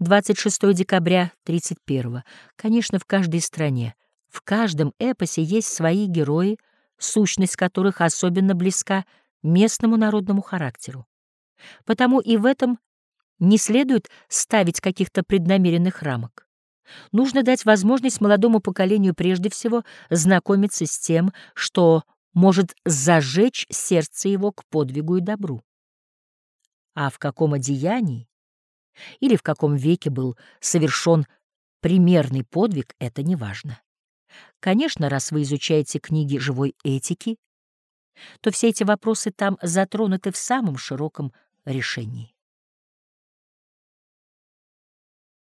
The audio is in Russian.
26 декабря 31 Конечно, в каждой стране, в каждом эпосе есть свои герои, сущность которых особенно близка местному народному характеру. Потому и в этом не следует ставить каких-то преднамеренных рамок. Нужно дать возможность молодому поколению прежде всего знакомиться с тем, что может зажечь сердце его к подвигу и добру. А в каком одеянии или в каком веке был совершен примерный подвиг, это не важно. Конечно, раз вы изучаете книги живой этики, то все эти вопросы там затронуты в самом широком решении.